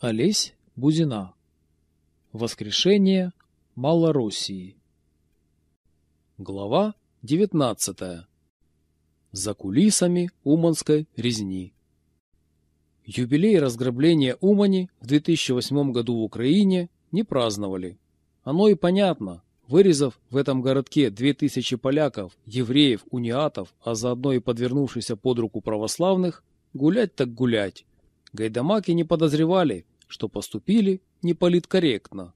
Олесь Бузина. Воскрешение Малороссии. Глава 19. За кулисами Уманской резни. Юбилей разграбления Умани в 2008 году в Украине не праздновали. Оно и понятно. Вырезав в этом городке 2000 поляков, евреев, униатов, а заодно и подвернувшихся под руку православных, гулять так гулять. Гайдамаки не подозревали, что поступили неполиткорректно.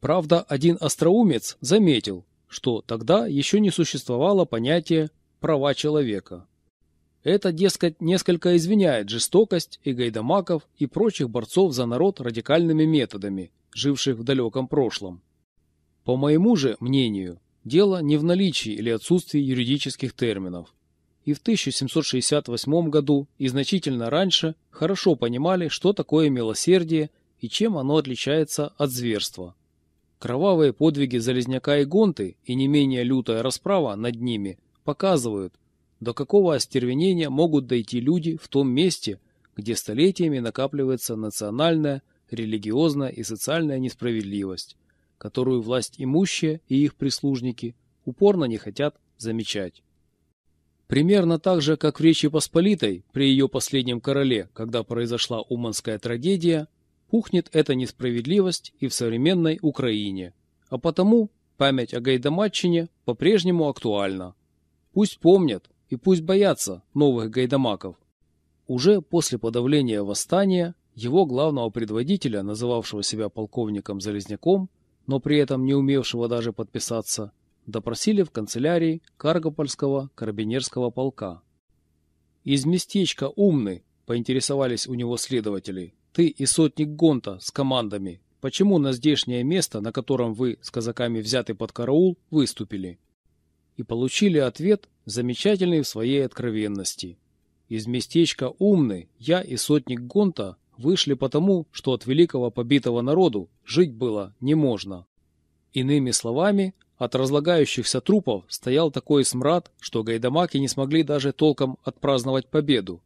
Правда, один остроумец заметил, что тогда еще не существовало понятия «права человека». Это, дескать, несколько извиняет жестокость и гайдамаков и прочих борцов за народ радикальными методами, живших в далеком прошлом. По моему же мнению, дело не в наличии или отсутствии юридических терминов и в 1768 году и значительно раньше хорошо понимали, что такое милосердие и чем оно отличается от зверства. Кровавые подвиги Залезняка и Гонты и не менее лютая расправа над ними показывают, до какого остервенения могут дойти люди в том месте, где столетиями накапливается национальная, религиозная и социальная несправедливость, которую власть имущие и их прислужники упорно не хотят замечать. Примерно так же, как в Речи Посполитой при ее последнем короле, когда произошла Уманская трагедия, пухнет эта несправедливость и в современной Украине. А потому память о Гайдамачине по-прежнему актуальна. Пусть помнят и пусть боятся новых гайдамаков. Уже после подавления восстания его главного предводителя, называвшего себя полковником Залезняком, но при этом не умевшего даже подписаться, допросили в канцелярии Каргопольского карабинерского полка. «Из местечка умный», — поинтересовались у него следователи, — «ты и сотник Гонта с командами. Почему на здешнее место, на котором вы с казаками взяты под караул, выступили?» И получили ответ, замечательный в своей откровенности. «Из местечка умный я и сотник Гонта вышли потому, что от великого побитого народу жить было не можно». Иными словами, от разлагающихся трупов стоял такой смрад, что гайдамаки не смогли даже толком отпраздновать победу.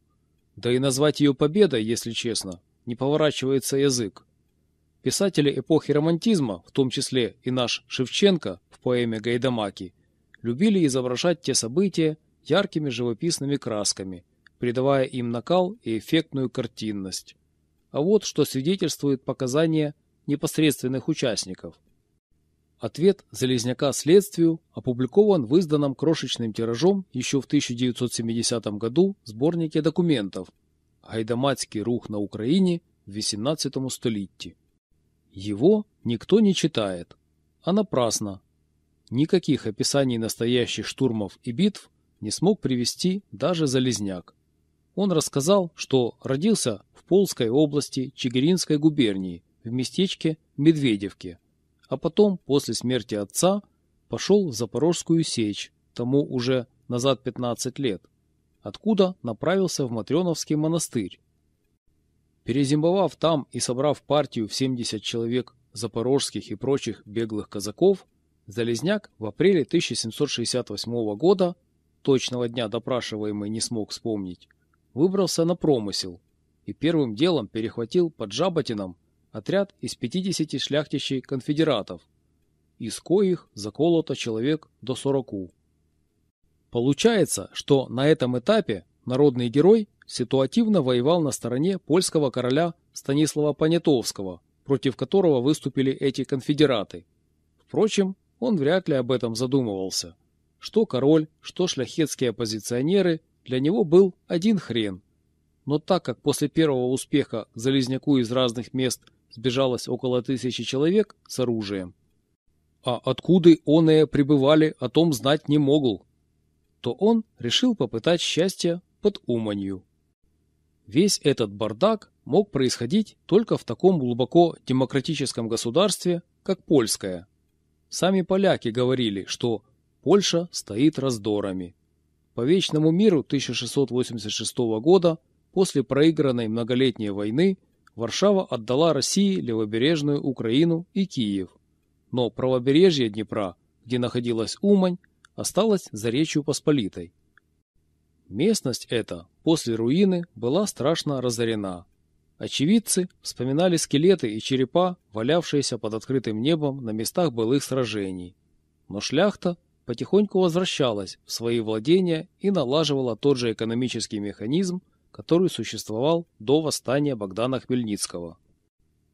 Да и назвать ее победой, если честно, не поворачивается язык. Писатели эпохи романтизма, в том числе и наш Шевченко в поэме «Гайдамаки», любили изображать те события яркими живописными красками, придавая им накал и эффектную картинность. А вот что свидетельствует показания непосредственных участников – Ответ Залезняка следствию опубликован в изданном крошечным тиражом еще в 1970 году сборнике документов «Гайдамацкий рух на Украине в XVIII столетии». Его никто не читает, а напрасно. Никаких описаний настоящих штурмов и битв не смог привести даже Залезняк. Он рассказал, что родился в Полской области Чигиринской губернии в местечке Медведевке – а потом, после смерти отца, пошел в Запорожскую сечь, тому уже назад 15 лет, откуда направился в Матрёновский монастырь. Перезимовав там и собрав партию в 70 человек запорожских и прочих беглых казаков, Залезняк в апреле 1768 года, точного дня допрашиваемый не смог вспомнить, выбрался на промысел и первым делом перехватил под Жаботином отряд из 50 шляхтищей конфедератов, из коих заколото человек до 40. Получается, что на этом этапе народный герой ситуативно воевал на стороне польского короля Станислава Понятовского, против которого выступили эти конфедераты. Впрочем, он вряд ли об этом задумывался. Что король, что шляхетские оппозиционеры для него был один хрен. Но так как после первого успеха Залезняку из разных мест сбежалось около тысячи человек с оружием, а откуда оные пребывали, о том знать не могул, то он решил попытать счастье под Уманью. Весь этот бардак мог происходить только в таком глубоко демократическом государстве, как польское. Сами поляки говорили, что Польша стоит раздорами. По Вечному миру 1686 года, после проигранной многолетней войны, Варшава отдала России левобережную Украину и Киев. Но правобережье Днепра, где находилась Умань, осталось за Речью Посполитой. Местность эта после руины была страшно разорена. Очевидцы вспоминали скелеты и черепа, валявшиеся под открытым небом на местах былых сражений. Но шляхта потихоньку возвращалась в свои владения и налаживала тот же экономический механизм, который существовал до восстания Богдана Хмельницкого.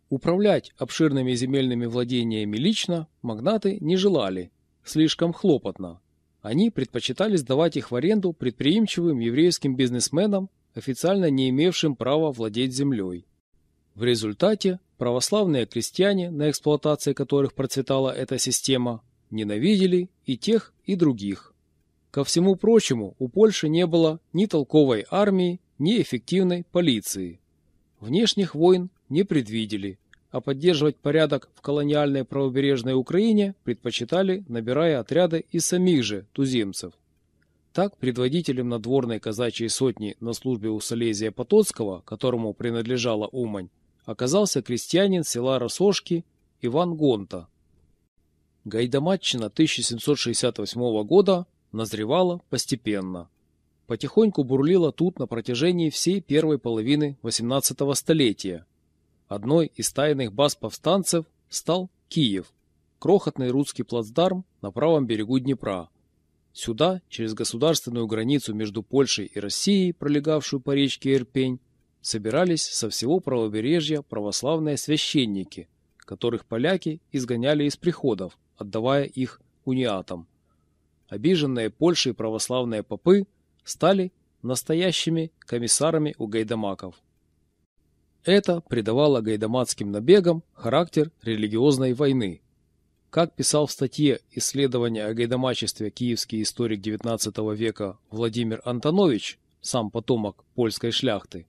Управлять обширными земельными владениями лично магнаты не желали, слишком хлопотно. Они предпочитали сдавать их в аренду предприимчивым еврейским бизнесменам, официально не имевшим права владеть землей. В результате православные крестьяне, на эксплуатации которых процветала эта система, ненавидели и тех, и других. Ко всему прочему, у Польши не было ни толковой армии, ни эффективной полиции. Внешних войн не предвидели, а поддерживать порядок в колониальной правобережной Украине предпочитали, набирая отряды из самих же туземцев. Так, предводителем надворной казачьей сотни на службе у Солезия Потоцкого, которому принадлежала Умань, оказался крестьянин села Росошки Иван Гонта, Гайдамаччина 1768 года назревала постепенно. Потихоньку бурлила тут на протяжении всей первой половины XVIII столетия. Одной из тайных баз повстанцев стал Киев, крохотный русский плацдарм на правом берегу Днепра. Сюда, через государственную границу между Польшей и Россией, пролегавшую по речке Ирпень, собирались со всего правобережья православные священники, которых поляки изгоняли из приходов, отдавая их униатам. Обиженные Польшей православные попы стали настоящими комиссарами у гайдамаков. Это придавало гайдамацким набегам характер религиозной войны. Как писал в статье «Исследование о гайдамачестве киевский историк XIX века Владимир Антонович, сам потомок польской шляхты,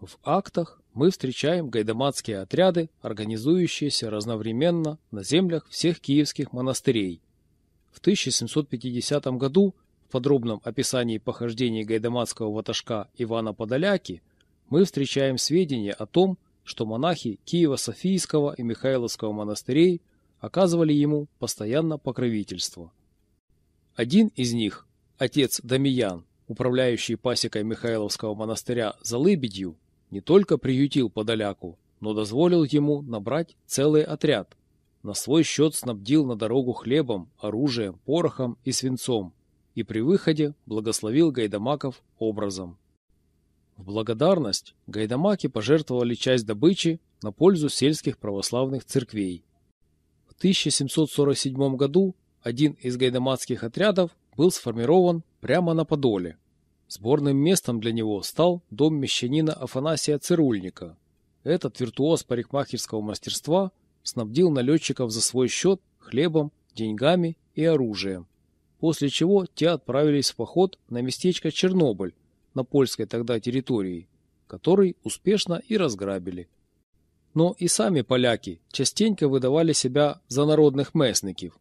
в актах мы встречаем гайдамацкие отряды, организующиеся разновременно на землях всех киевских монастырей. В 1750 году в подробном описании похождений гайдамацкого ватажка Ивана Подоляки мы встречаем сведения о том, что монахи Киева-Софийского и Михайловского монастырей оказывали ему постоянно покровительство. Один из них, отец Дамиян, управляющий пасекой Михайловского монастыря за Лыбедью, не только приютил Подоляку, но дозволил ему набрать целый отряд. На свой счет снабдил на дорогу хлебом, оружием, порохом и свинцом и при выходе благословил гайдамаков образом. В благодарность гайдамаки пожертвовали часть добычи на пользу сельских православных церквей. В 1747 году один из гайдамацких отрядов был сформирован прямо на Подоле. Сборным местом для него стал дом мещанина Афанасия Цирульника. Этот виртуоз парикмахерского мастерства снабдил налетчиков за свой счет хлебом, деньгами и оружием, после чего те отправились в поход на местечко Чернобыль на польской тогда территории, который успешно и разграбили. Но и сами поляки частенько выдавали себя за народных местников.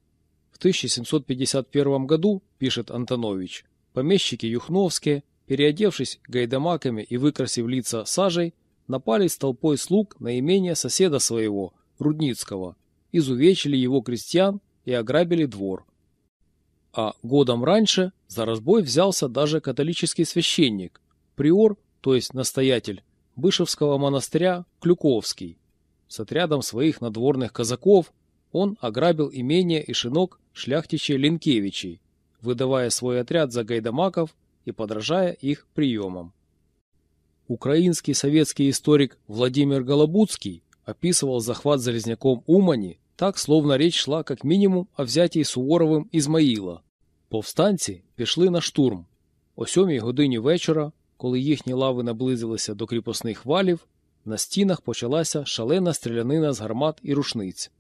В 1751 году, пишет Антонович, Помещики Юхновские, переодевшись гайдамаками и выкрасив лица сажей, напали с толпой слуг на имение соседа своего, Рудницкого, изувечили его крестьян и ограбили двор А годом раньше за разбой взялся даже католический священник, приор, то есть настоятель, Бышевского монастыря Клюковский. С отрядом своих надворных казаков он ограбил имение и шинок шляхтичей Ленкевичей, выдавая свой отряд за гайдамаков и подражая их приемам. Украинский советский историк Владимир Голобудский описывал захват Залезняком Умані так, словно речь шла как минимум о взятии Суворовим Ізмаїла. Повстанці пішли на штурм. О сьомій годині вечора, коли їхні лави наблизилися до кріпосних валів, на стінах почалася шалена стрілянина з гармат і рушниць.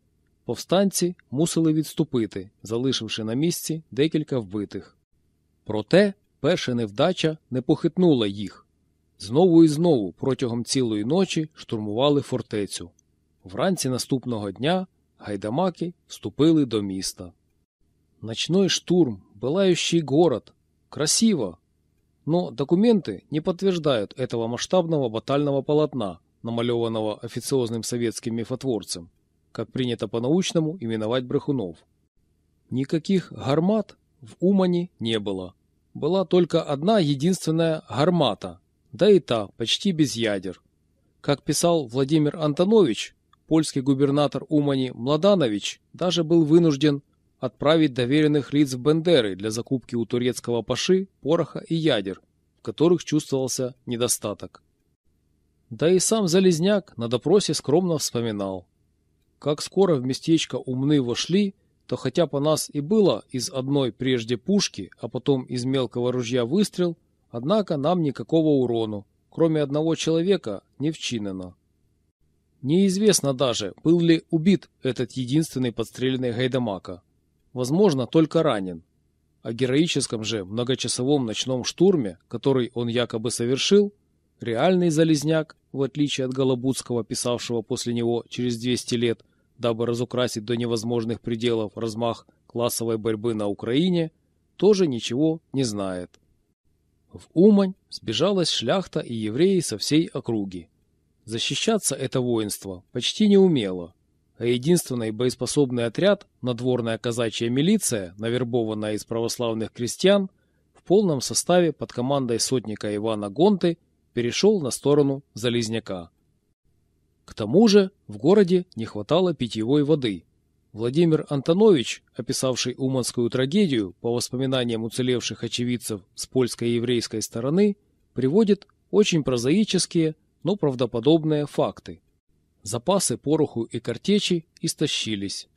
Повстанці мусили відступити, залишивши на місці декілька вбитих. Проте перша невдача не похитнула їх. Знову і знову протягом цілої ночі штурмували фортецю. Вранці наступного дня гайдамаки вступили до міста. Ночной штурм, пылающий город. Красиво. Но документы не подтверждают этого масштабного батального полотна, намалеванного официозным советским мифотворцем как принято по-научному именовать брехунов. Никаких гармат в Умане не было. Была только одна единственная гармата, да и та почти без ядер. Как писал Владимир Антонович, польский губернатор Умани Младанович даже был вынужден отправить доверенных лиц в Бендеры для закупки у турецкого паши пороха и ядер, в которых чувствовался недостаток. Да и сам Залезняк на допросе скромно вспоминал. Как скоро в местечко умны вошли, то хотя по нас и было из одной прежде пушки, а потом из мелкого ружья выстрел, однако нам никакого урону, кроме одного человека, не вчинено. Неизвестно даже, был ли убит этот единственный подстреленный Гайдамака. Возможно, только ранен. О героическом же многочасовом ночном штурме, который он якобы совершил, реальный Залезняк, в отличие от Голобудского, писавшего после него через 200 лет, дабы разукрасить до невозможных пределов размах классовой борьбы на Украине, тоже ничего не знает. В Умань сбежалась шляхта и евреи со всей округи. Защищаться это воинство почти не умело, а единственный боеспособный отряд, надворная казачья милиция, навербованная из православных крестьян, в полном составе под командой сотника Ивана Гонты перешел на сторону Залезняка. К тому же в городе не хватало питьевой воды. Владимир Антонович, описавший Уманскую трагедию по воспоминаниям уцелевших очевидцев с польской и еврейской стороны, приводит очень прозаические, но правдоподобные факты. Запасы пороху и картечи истощились.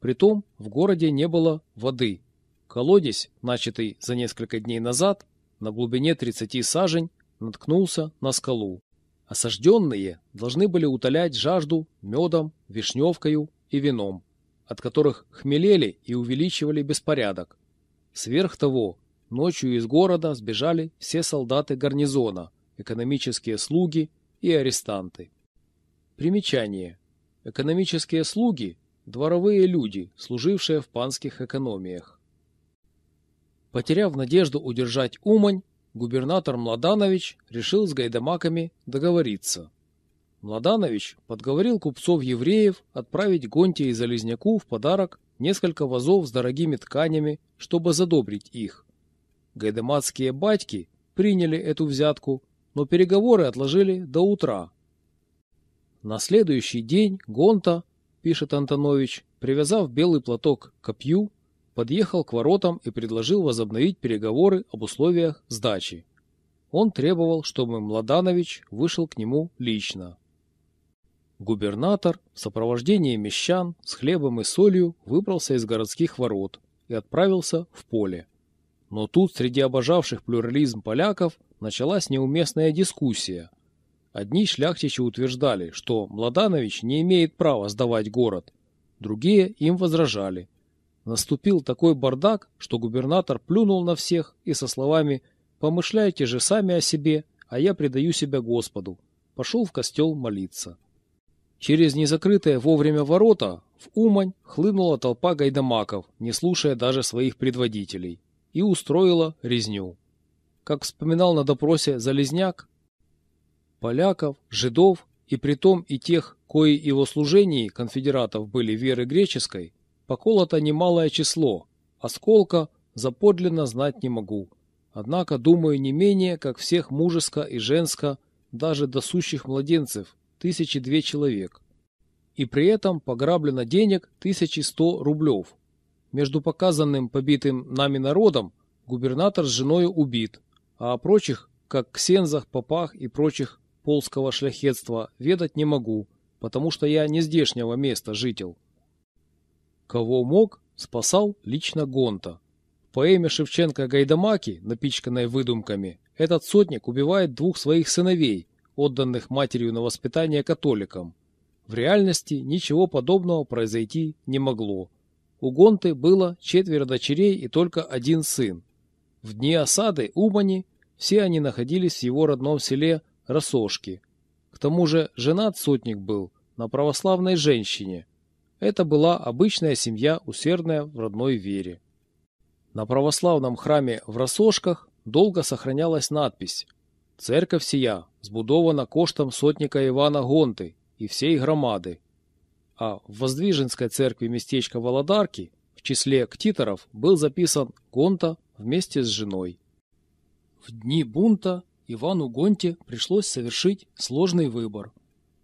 Притом в городе не было воды. Колодец, начатый за несколько дней назад, на глубине 30 сажень, наткнулся на скалу. Осажденные должны были утолять жажду медом, вишневкою и вином, от которых хмелели и увеличивали беспорядок. Сверх того, ночью из города сбежали все солдаты гарнизона, экономические слуги и арестанты. Примечание. Экономические слуги – дворовые люди, служившие в панских экономиях. Потеряв надежду удержать Умань, губернатор Младанович решил с гайдамаками договориться. Младанович подговорил купцов-евреев отправить Гонте и Залезняку в подарок несколько вазов с дорогими тканями, чтобы задобрить их. Гайдамацкие батьки приняли эту взятку, но переговоры отложили до утра. На следующий день Гонта, пишет Антонович, привязав белый платок к копью, подъехал к воротам и предложил возобновить переговоры об условиях сдачи. Он требовал, чтобы Младанович вышел к нему лично. Губернатор в сопровождении мещан с хлебом и солью выбрался из городских ворот и отправился в поле. Но тут среди обожавших плюрализм поляков началась неуместная дискуссия. Одни шляхтичи утверждали, что Младанович не имеет права сдавать город, другие им возражали – Наступил такой бардак, что губернатор плюнул на всех и со словами «Помышляйте же сами о себе, а я предаю себя Господу», пошел в костел молиться. Через незакрытые вовремя ворота в Умань хлынула толпа гайдамаков, не слушая даже своих предводителей, и устроила резню. Как вспоминал на допросе Залезняк, поляков, жидов и притом и тех, кои его служении конфедератов были веры греческой, Поколото немалое число, осколка заподлинно знать не могу. Однако думаю не менее, как всех мужеско и женско, даже до сущих младенцев, тысячи две человек. И при этом пограблено денег тысячи сто рублев. Между показанным побитым нами народом губернатор с женой убит, а о прочих, как ксензах, попах и прочих полского шляхетства, ведать не могу, потому что я не здешнего места житель. Кого мог, спасал лично Гонта. В поэме Шевченко «Гайдамаки», напичканной выдумками, этот сотник убивает двух своих сыновей, отданных матерью на воспитание католикам. В реальности ничего подобного произойти не могло. У Гонты было четверо дочерей и только один сын. В дни осады Умани все они находились в его родном селе Росошки. К тому же женат сотник был на православной женщине – это была обычная семья, усердная в родной вере. На православном храме в Росошках долго сохранялась надпись «Церковь сия сбудована коштом сотника Ивана Гонты и всей громады». А в Воздвиженской церкви местечка Володарки в числе ктиторов был записан Гонта вместе с женой. В дни бунта Ивану Гонте пришлось совершить сложный выбор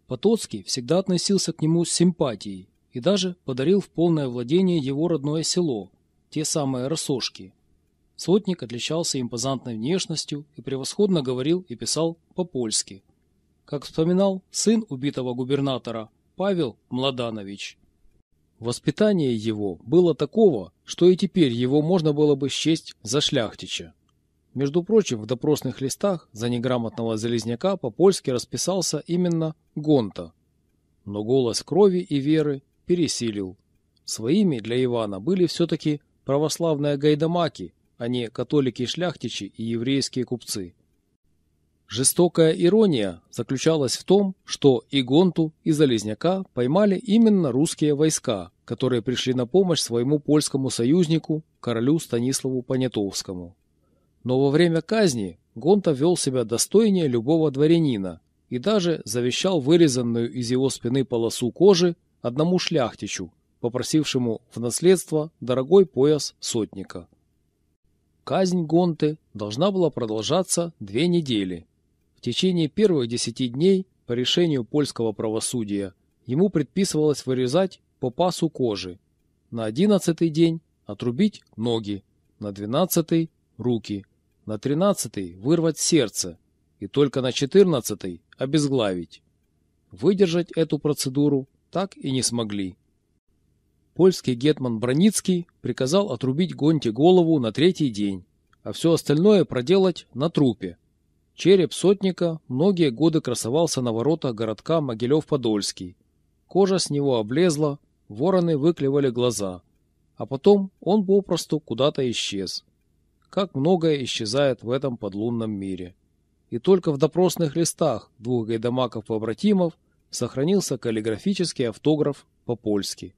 Потоцкий всегда относился к нему с симпатией и даже подарил в полное владение его родное село, те самые Росошки. Сотник отличался импозантной внешностью и превосходно говорил и писал по-польски. Как вспоминал сын убитого губернатора Павел Младанович. Воспитание его было такого, что и теперь его можно было бы счесть за шляхтича. Между прочим, в допросных листах за неграмотного залезняка по-польски расписался именно Гонта. Но голос крови и веры пересилил. Своими для Ивана были все-таки православные гайдамаки, а не католики-шляхтичи и еврейские купцы. Жестокая ирония заключалась в том, что и Гонту, и Залезняка поймали именно русские войска, которые пришли на помощь своему польскому союзнику, королю Станиславу Понятовскому. Но во время казни Гонта вел себя достойнее любого дворянина и даже завещал вырезанную из его спины полосу кожи одному шляхтичу, попросившему в наследство дорогой пояс сотника. Казнь Гонты должна была продолжаться две недели. В течение первых десяти дней по решению польского правосудия ему предписывалось вырезать по пасу кожи, на одиннадцатый день отрубить ноги, на двенадцатый – руки, на тринадцатый вырвать сердце и только на четырнадцатый обезглавить. Выдержать эту процедуру так и не смогли. Польский гетман Броницкий приказал отрубить Гонте голову на третий день, а все остальное проделать на трупе. Череп сотника многие годы красовался на воротах городка Могилев-Подольский. Кожа с него облезла, вороны выклевали глаза, а потом он попросту куда-то исчез как многое исчезает в этом подлунном мире. И только в допросных листах двух гайдамаков-побратимов сохранился каллиграфический автограф по-польски.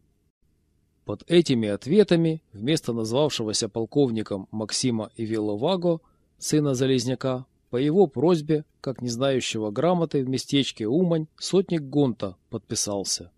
Под этими ответами вместо назвавшегося полковником Максима Ивиловаго, сына Залезняка, по его просьбе, как не знающего грамоты в местечке Умань, сотник Гонта подписался.